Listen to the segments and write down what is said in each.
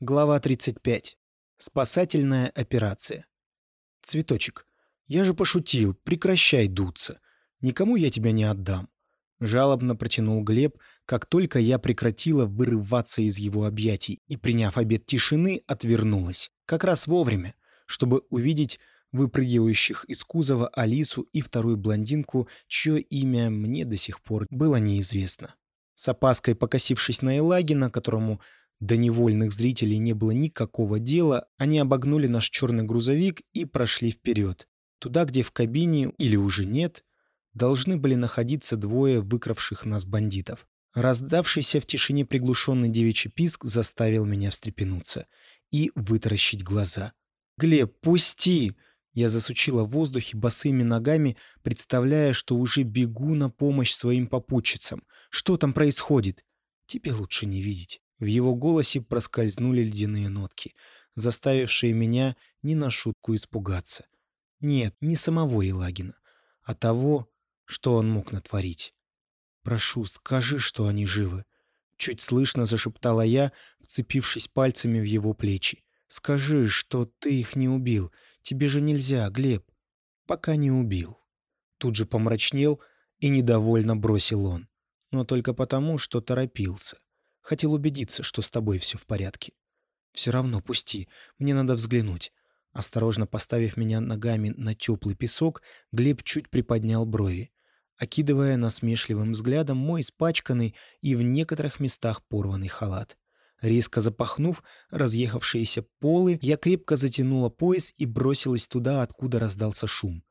Глава 35. Спасательная операция. Цветочек, я же пошутил, прекращай дуться. Никому я тебя не отдам. Жалобно протянул Глеб, как только я прекратила вырываться из его объятий и, приняв обет тишины, отвернулась. Как раз вовремя, чтобы увидеть выпрыгивающих из кузова Алису и вторую блондинку, чье имя мне до сих пор было неизвестно. С опаской покосившись на Элагина, которому до невольных зрителей не было никакого дела, они обогнули наш черный грузовик и прошли вперед. Туда, где в кабине, или уже нет, должны были находиться двое выкравших нас бандитов. Раздавшийся в тишине приглушенный девичий писк заставил меня встрепенуться и вытаращить глаза. «Глеб, пусти!» Я засучила в воздухе босыми ногами, представляя, что уже бегу на помощь своим попутчицам. Что там происходит? Тебе лучше не видеть. В его голосе проскользнули ледяные нотки, заставившие меня не на шутку испугаться. Нет, не самого Елагина, а того, что он мог натворить. «Прошу, скажи, что они живы», — чуть слышно зашептала я, вцепившись пальцами в его плечи. «Скажи, что ты их не убил. Тебе же нельзя, Глеб». «Пока не убил». Тут же помрачнел и недовольно бросил он. Но только потому, что торопился. Хотел убедиться, что с тобой все в порядке. Все равно пусти, мне надо взглянуть. Осторожно поставив меня ногами на теплый песок, Глеб чуть приподнял брови, окидывая насмешливым взглядом мой испачканный и в некоторых местах порванный халат. Резко запахнув разъехавшиеся полы, я крепко затянула пояс и бросилась туда, откуда раздался шум.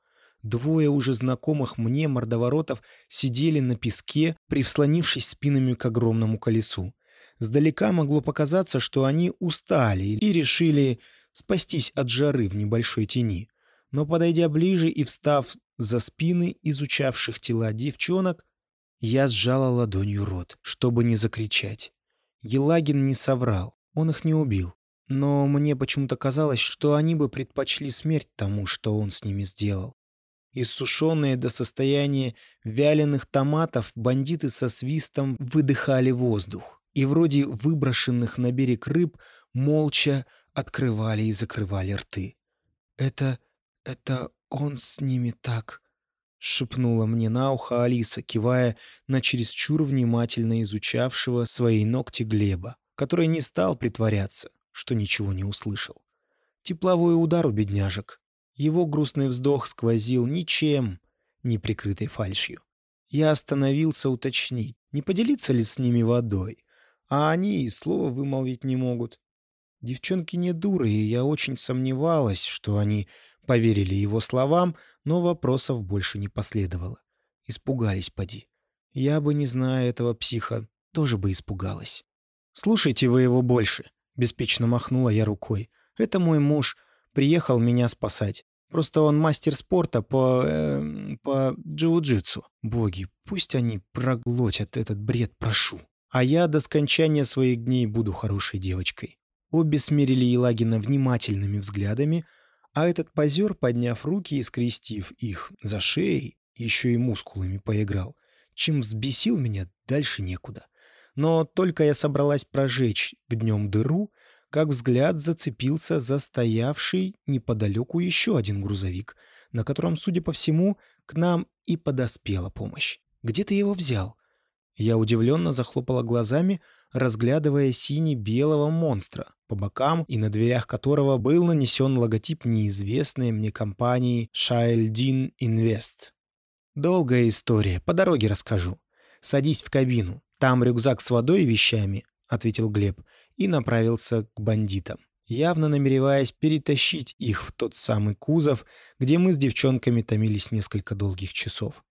Двое уже знакомых мне мордоворотов сидели на песке, привслонившись спинами к огромному колесу. Сдалека могло показаться, что они устали и решили спастись от жары в небольшой тени. Но, подойдя ближе и встав за спины изучавших тела девчонок, я сжала ладонью рот, чтобы не закричать. Елагин не соврал, он их не убил. Но мне почему-то казалось, что они бы предпочли смерть тому, что он с ними сделал. Иссушенные до состояния вяленых томатов, бандиты со свистом выдыхали воздух и вроде выброшенных на берег рыб молча открывали и закрывали рты. «Это... это он с ними так...» — шепнула мне на ухо Алиса, кивая на чересчур внимательно изучавшего свои ногти Глеба, который не стал притворяться, что ничего не услышал. Тепловой удар у бедняжек. Его грустный вздох сквозил ничем, не прикрытой фальшью. Я остановился уточнить, не поделиться ли с ними водой а они и слова вымолвить не могут. Девчонки не дуры, и я очень сомневалась, что они поверили его словам, но вопросов больше не последовало. Испугались, поди. Я бы, не зная этого психа, тоже бы испугалась. «Слушайте вы его больше», — беспечно махнула я рукой. «Это мой муж. Приехал меня спасать. Просто он мастер спорта по... Э, по джиу-джитсу. Боги, пусть они проглотят этот бред, прошу» а я до скончания своих дней буду хорошей девочкой. Обе смерили Елагина внимательными взглядами, а этот позер, подняв руки и скрестив их за шеей, еще и мускулами поиграл, чем взбесил меня дальше некуда. Но только я собралась прожечь днем дыру, как взгляд зацепился за стоявший неподалеку еще один грузовик, на котором, судя по всему, к нам и подоспела помощь. «Где ты его взял?» Я удивленно захлопала глазами, разглядывая сине-белого монстра, по бокам и на дверях которого был нанесен логотип неизвестной мне компании Шайлдин Инвест. «Долгая история, по дороге расскажу. Садись в кабину, там рюкзак с водой и вещами», — ответил Глеб и направился к бандитам, явно намереваясь перетащить их в тот самый кузов, где мы с девчонками томились несколько долгих часов.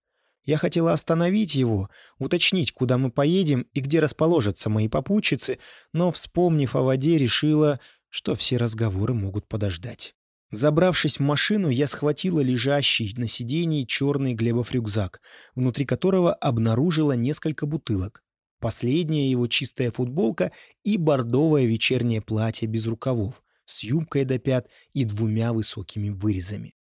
Я хотела остановить его, уточнить, куда мы поедем и где расположатся мои попутчицы, но, вспомнив о воде, решила, что все разговоры могут подождать. Забравшись в машину, я схватила лежащий на сидении черный Глебов рюкзак, внутри которого обнаружила несколько бутылок. Последняя его чистая футболка и бордовое вечернее платье без рукавов, с юбкой до пят и двумя высокими вырезами.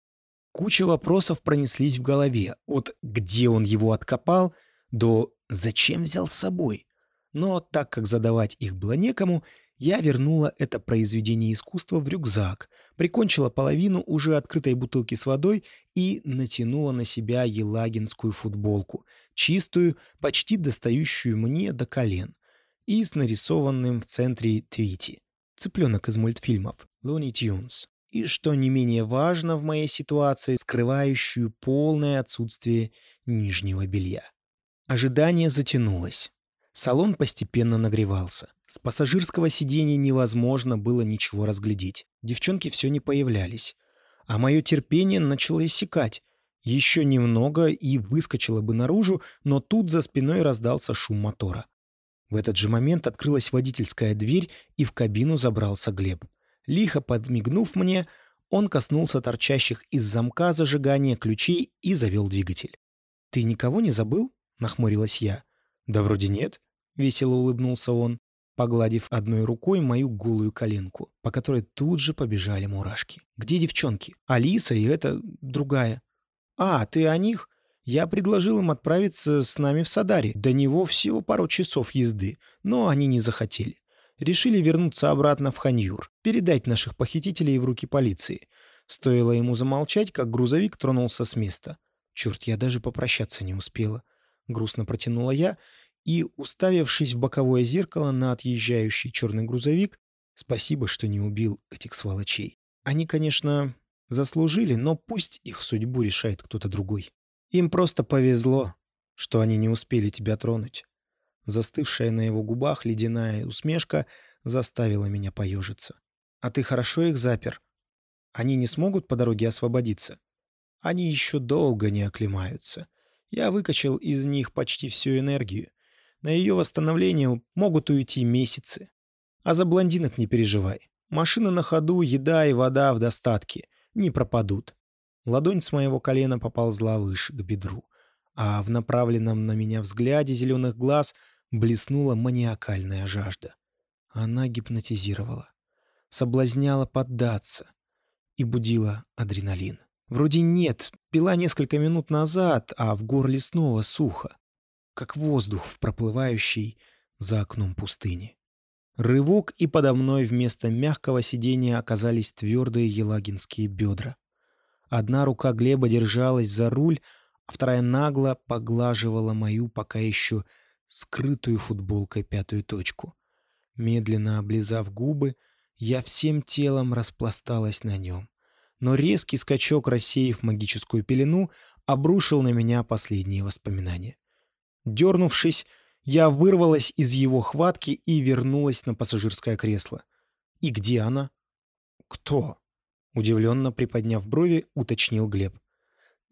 Куча вопросов пронеслись в голове, от «где он его откопал» до «зачем взял с собой?». Но так как задавать их было некому, Я вернула это произведение искусства в рюкзак, прикончила половину уже открытой бутылки с водой и натянула на себя елагинскую футболку, чистую, почти достающую мне до колен, и с нарисованным в центре твити. Цыпленок из мультфильмов Looney Tunes. И, что не менее важно в моей ситуации, скрывающую полное отсутствие нижнего белья. Ожидание затянулось. Салон постепенно нагревался. С пассажирского сиденья невозможно было ничего разглядеть. Девчонки все не появлялись. А мое терпение начало иссякать. Еще немного и выскочило бы наружу, но тут за спиной раздался шум мотора. В этот же момент открылась водительская дверь, и в кабину забрался Глеб. Лихо подмигнув мне, он коснулся торчащих из замка зажигания ключей и завел двигатель. «Ты никого не забыл?» — нахмурилась я. «Да вроде нет», — весело улыбнулся он, погладив одной рукой мою голую коленку, по которой тут же побежали мурашки. «Где девчонки? Алиса и эта другая». «А, ты о них?» Я предложил им отправиться с нами в Садари. До него всего пару часов езды, но они не захотели. Решили вернуться обратно в Ханьюр, передать наших похитителей в руки полиции. Стоило ему замолчать, как грузовик тронулся с места. Черт, я даже попрощаться не успела. Грустно протянула я и, уставившись в боковое зеркало на отъезжающий черный грузовик, спасибо, что не убил этих сволочей. Они, конечно, заслужили, но пусть их судьбу решает кто-то другой. Им просто повезло, что они не успели тебя тронуть. Застывшая на его губах ледяная усмешка заставила меня поежиться. А ты хорошо их запер? Они не смогут по дороге освободиться? Они еще долго не оклемаются. Я выкачал из них почти всю энергию. На ее восстановление могут уйти месяцы. А за блондинок не переживай. Машина на ходу, еда и вода в достатке. Не пропадут. Ладонь с моего колена поползла выше, к бедру, а в направленном на меня взгляде зеленых глаз блеснула маниакальная жажда. Она гипнотизировала, соблазняла поддаться и будила адреналин. Вроде нет, пила несколько минут назад, а в горле снова сухо, как воздух в проплывающей за окном пустыни. Рывок, и подо мной вместо мягкого сидения оказались твердые елагинские бедра. Одна рука Глеба держалась за руль, а вторая нагло поглаживала мою пока еще скрытую футболкой пятую точку. Медленно облизав губы, я всем телом распласталась на нем. Но резкий скачок, рассеяв магическую пелену, обрушил на меня последние воспоминания. Дернувшись, я вырвалась из его хватки и вернулась на пассажирское кресло. И где она? Кто? Удивленно приподняв брови, уточнил Глеб.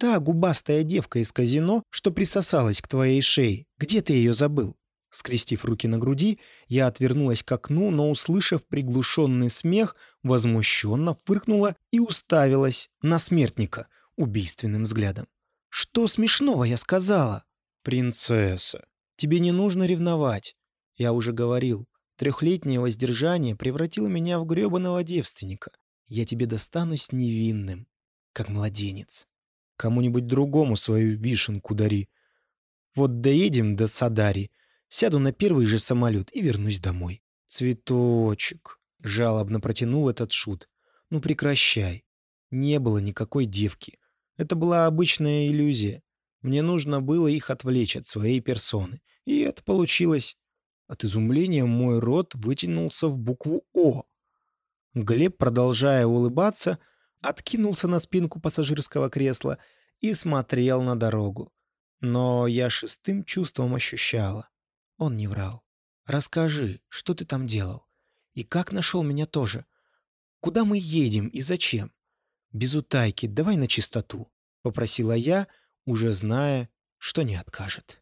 «Та губастая девка из казино, что присосалась к твоей шее. Где ты ее забыл?» Скрестив руки на груди, я отвернулась к окну, но, услышав приглушенный смех, возмущенно фыркнула и уставилась на смертника убийственным взглядом. «Что смешного я сказала?» «Принцесса, тебе не нужно ревновать. Я уже говорил, трехлетнее воздержание превратило меня в гребаного девственника я тебе достанусь невинным, как младенец. Кому-нибудь другому свою вишенку дари. Вот доедем до Садари, сяду на первый же самолет и вернусь домой. Цветочек, жалобно протянул этот шут. Ну прекращай. Не было никакой девки. Это была обычная иллюзия. Мне нужно было их отвлечь от своей персоны. И это получилось. От изумления мой рот вытянулся в букву «О». Глеб, продолжая улыбаться, откинулся на спинку пассажирского кресла и смотрел на дорогу. Но я шестым чувством ощущала. Он не врал. «Расскажи, что ты там делал? И как нашел меня тоже? Куда мы едем и зачем? Без утайки, давай на чистоту», — попросила я, уже зная, что не откажет.